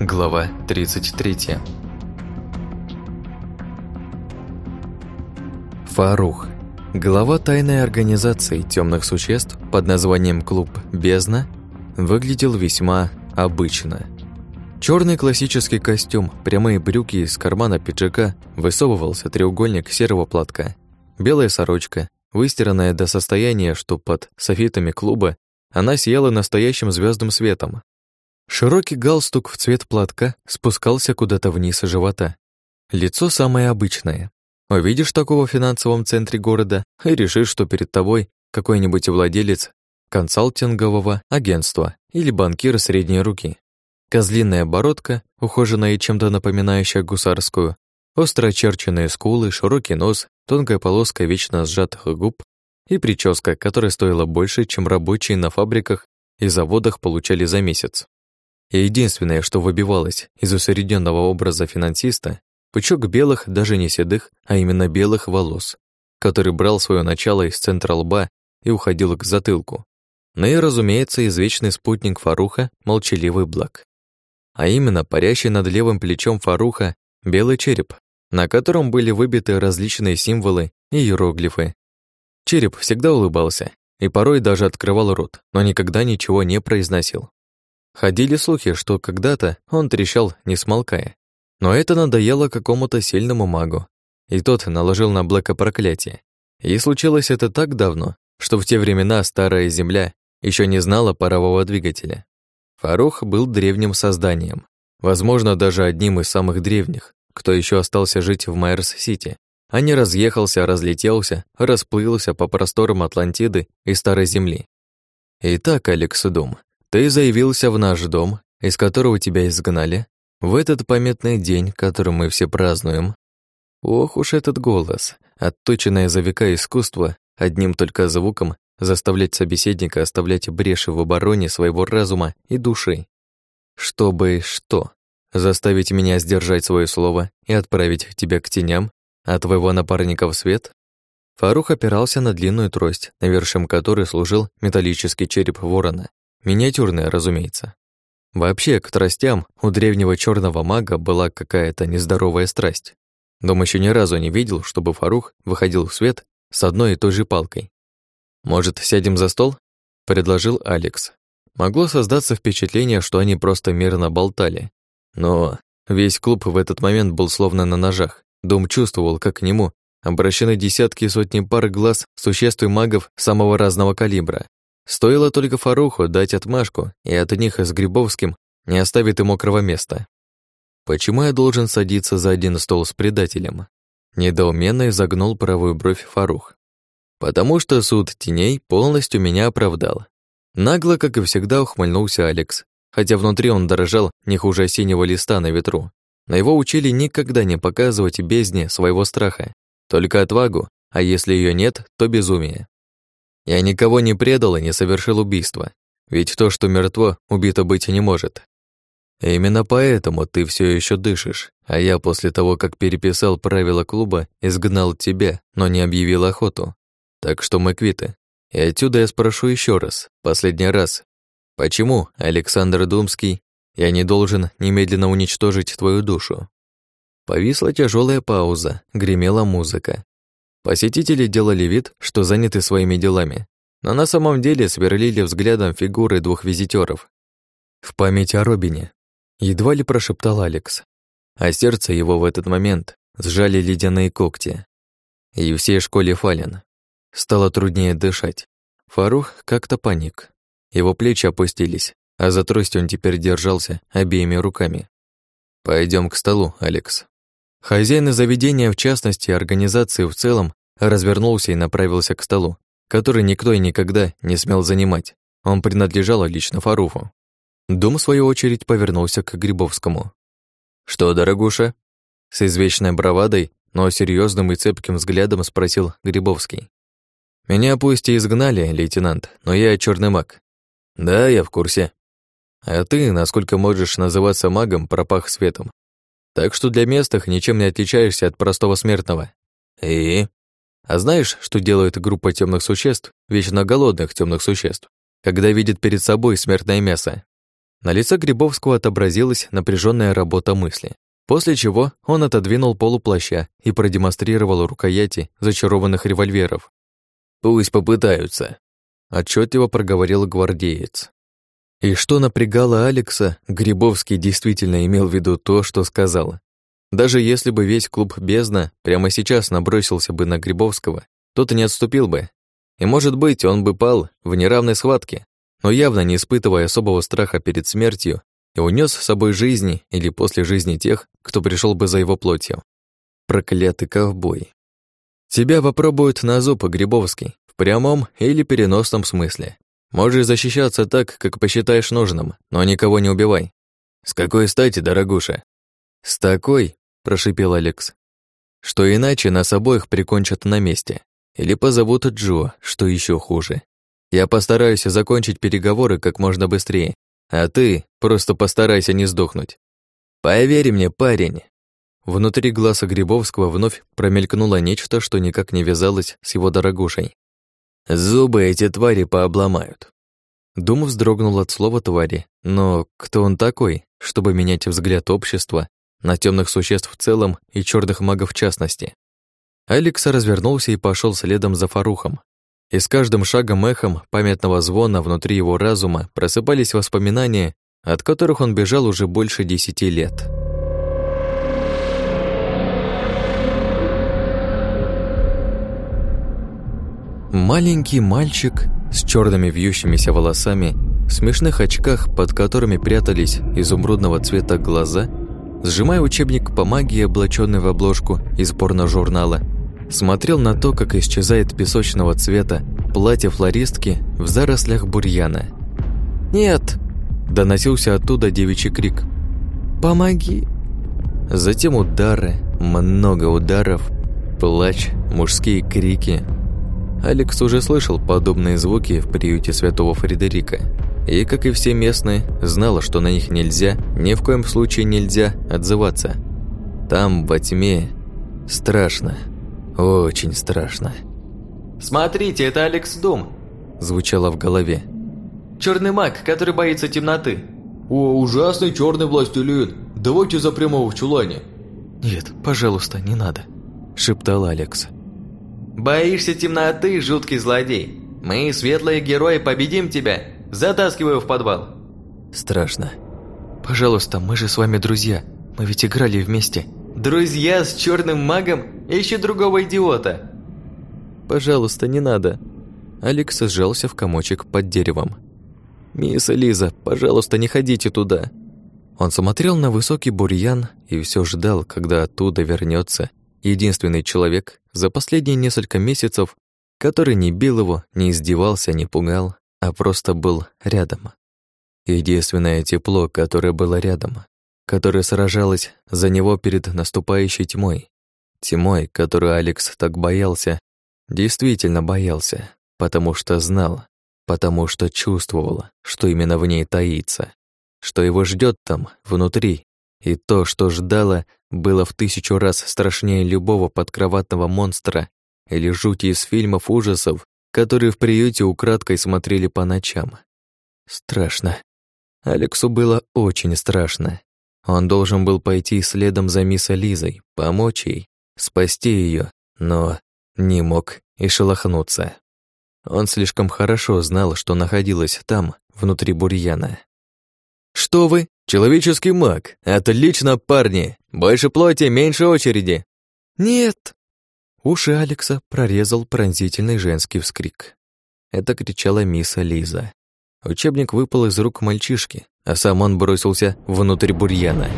Глава 33 Фарух, глава тайной организации темных существ под названием «Клуб Бездна», выглядел весьма обычно. Черный классический костюм, прямые брюки из кармана пиджака, высовывался треугольник серого платка, белая сорочка, выстиранная до состояния, что под софитами клуба она сияла настоящим звездным светом, Широкий галстук в цвет платка спускался куда-то вниз живота. Лицо самое обычное. Увидишь такого в финансовом центре города и решишь, что перед тобой какой-нибудь владелец консалтингового агентства или банкир средней руки. Козлиная бородка, ухоженная и чем-то напоминающая гусарскую, остро очерченные скулы, широкий нос, тонкая полоска вечно сжатых губ и прическа, которая стоила больше, чем рабочие на фабриках и заводах получали за месяц. И единственное, что выбивалось из усредненного образа финансиста, пучок белых, даже не седых, а именно белых волос, который брал свое начало из центра лба и уходил к затылку. Ну и, разумеется, извечный спутник Фаруха — молчаливый благ. А именно, парящий над левым плечом Фаруха белый череп, на котором были выбиты различные символы и иероглифы. Череп всегда улыбался и порой даже открывал рот, но никогда ничего не произносил. Ходили слухи, что когда-то он трещал, не смолкая. Но это надоело какому-то сильному магу, и тот наложил на Блэка проклятие. И случилось это так давно, что в те времена старая Земля еще не знала парового двигателя. Фарух был древним созданием, возможно, даже одним из самых древних, кто еще остался жить в Майерс-Сити, а не разъехался, разлетелся, расплылся по просторам Атлантиды и Старой Земли. Итак, Алекс Дум, ты заявился в наш дом, из которого тебя изгнали, в этот памятный день, который мы все празднуем. Ох уж этот голос, отточенное за века искусство, одним только звуком заставлять собеседника оставлять бреши в обороне своего разума и души. Чтобы что? Заставить меня сдержать свое слово и отправить тебя к теням, а твоего напарника в свет? Фарух опирался на длинную трость, навершием которой служил металлический череп ворона. Миниатюрная, разумеется. Вообще, к тростям у древнего черного мага была какая-то нездоровая страсть. Дом еще ни разу не видел, чтобы Фарух выходил в свет с одной и той же палкой. «Может, сядем за стол?» — предложил Алекс. Могло создаться впечатление, что они просто мирно болтали. Но весь клуб в этот момент был словно на ножах. Дом чувствовал, как к нему обращены десятки и сотни пар глаз существ и магов самого разного калибра. Стоило только Фаруху дать отмашку, и от них с Грибовским не оставит и мокрого места. Почему я должен садиться за один стол с предателем? Недоуменно изогнул правую бровь Фарух. Потому что суд теней полностью меня оправдал. Нагло, как и всегда, ухмыльнулся Алекс, хотя внутри он дорожал не хуже синего листа на ветру. На его учили никогда не показывать бездне своего страха, только отвагу, а если ее нет, то безумие. Я никого не предал и не совершил убийства, ведь то, что мертво, убито быть не может. И именно поэтому ты все еще дышишь, а я после того, как переписал правила клуба, изгнал тебя, но не объявил охоту. Так что мы квиты. И отсюда я спрошу еще раз, последний раз. Почему, Александр Думский, я не должен немедленно уничтожить твою душу? Повисла тяжелая пауза, гремела музыка. Посетители делали вид, что заняты своими делами, но на самом деле сверлили взглядом фигуры двух визитеров. В память о Робине едва ли прошептал Алекс, а сердце его в этот момент сжали ледяные когти. И всей школе Фален стало труднее дышать. Фарух как-то паник. Его плечи опустились, а за трость он теперь держался обеими руками. Пойдем к столу, Алекс. Хозяин заведения, в частности, организации в целом, развернулся и направился к столу, который никто и никогда не смел занимать. Он принадлежал лично Фаруфу. Дом, в свою очередь, повернулся к Грибовскому. «Что, дорогуша?» С извечной бравадой, но серьезным и цепким взглядом спросил Грибовский. «Меня пусть и изгнали, лейтенант, но я черный маг». «Да, я в курсе». «А ты, насколько можешь называться магом, пропах светом. Так что для местных ничем не отличаешься от простого смертного. И? А знаешь, что делает группа темных существ, вечно голодных темных существ, когда видит перед собой смертное мясо? На лице Грибовского отобразилась напряженная работа мысли, после чего он отодвинул полуплаща и продемонстрировал рукояти зачарованных револьверов. «Пусть попытаются», — отчетливо проговорил гвардеец. И что напрягало Алекса, Грибовский действительно имел в виду то, что сказал. Даже если бы весь клуб «Бездна» прямо сейчас набросился бы на Грибовского, тот не отступил бы. И, может быть, он бы пал в неравной схватке, но явно не испытывая особого страха перед смертью, и унес с собой жизни или после жизни тех, кто пришел бы за его плотью. Проклятый ковбой. Тебя попробуют на зуб, Грибовский, в прямом или переносном смысле. Можешь защищаться так, как посчитаешь нужным, но никого не убивай. С какой стати, дорогуша? С такой, прошипел Алекс, что иначе нас обоих прикончат на месте. Или позовут Джо, что еще хуже. Я постараюсь закончить переговоры как можно быстрее, а ты просто постарайся не сдохнуть. Поверь мне, парень. Внутри глаза Грибовского вновь промелькнуло нечто, что никак не вязалось с его дорогушей. Зубы эти твари пообломают. Дум вздрогнул от слова «твари», но кто он такой, чтобы менять взгляд общества на темных существ в целом и черных магов в частности? Алекс развернулся и пошел следом за Фарухом, и с каждым шагом эхом памятного звона внутри его разума просыпались воспоминания, от которых он бежал уже больше десяти лет. Маленький мальчик с черными вьющимися волосами, в смешных очках, под которыми прятались изумрудного цвета глаза, сжимая учебник по магии, облаченный в обложку из порно-журнала, смотрел на то, как исчезает песочного цвета платье флористки в зарослях бурьяна. «Нет!» – доносился оттуда девичий крик. «Помоги!» Затем удары, много ударов, плач, мужские крики. Алекс уже слышал подобные звуки в приюте святого Фредерика. И, как и все местные, знала, что на них нельзя, ни в коем случае нельзя отзываться. Там, во тьме, страшно. Очень страшно. «Смотрите, это Алекс Дум!» Звучало в голове. Черный маг, который боится темноты!» «О, ужасный черный властелин! Давайте запрем его в чулане!» «Нет, пожалуйста, не надо!» Шептал Алекс. «Боишься темноты, жуткий злодей? Мы, светлые герои, победим тебя! Затаскиваю в подвал!» «Страшно. Пожалуйста, мы же с вами друзья. Мы ведь играли вместе!» Друзья с черным магом? Ищи другого идиота. Пожалуйста, не надо. Алекс сжался в комочек под деревом. «Мисс Элиза, пожалуйста, не ходите туда!» Он смотрел на высокий бурьян и все ждал, когда оттуда вернется единственный человек за последние несколько месяцев, который не бил его, не издевался, не пугал, а просто был рядом. Единственное тепло, которое было рядом, которая сражалась за него перед наступающей тьмой. Тьмой, которую Алекс так боялся, действительно боялся, потому что знал, потому что чувствовал, что именно в ней таится, что его ждет там, внутри, и то, что ждало, было в тысячу раз страшнее любого подкроватного монстра или жути из фильмов ужасов, которые в приюте украдкой смотрели по ночам. Страшно. Алексу было очень страшно. Он должен был пойти следом за мисс Лизой, помочь ей, спасти ее, но не мог и шелохнуться. Он слишком хорошо знал, что находилось там, внутри бурьяна. «Что вы? Человеческий маг! Отлично, парни! Больше плоти, меньше очереди!» «Нет!» Уши Алекса прорезал пронзительный женский вскрик. Это кричала мисс Лиза. Учебник выпал из рук мальчишки, а сам он бросился внутрь бурьяна.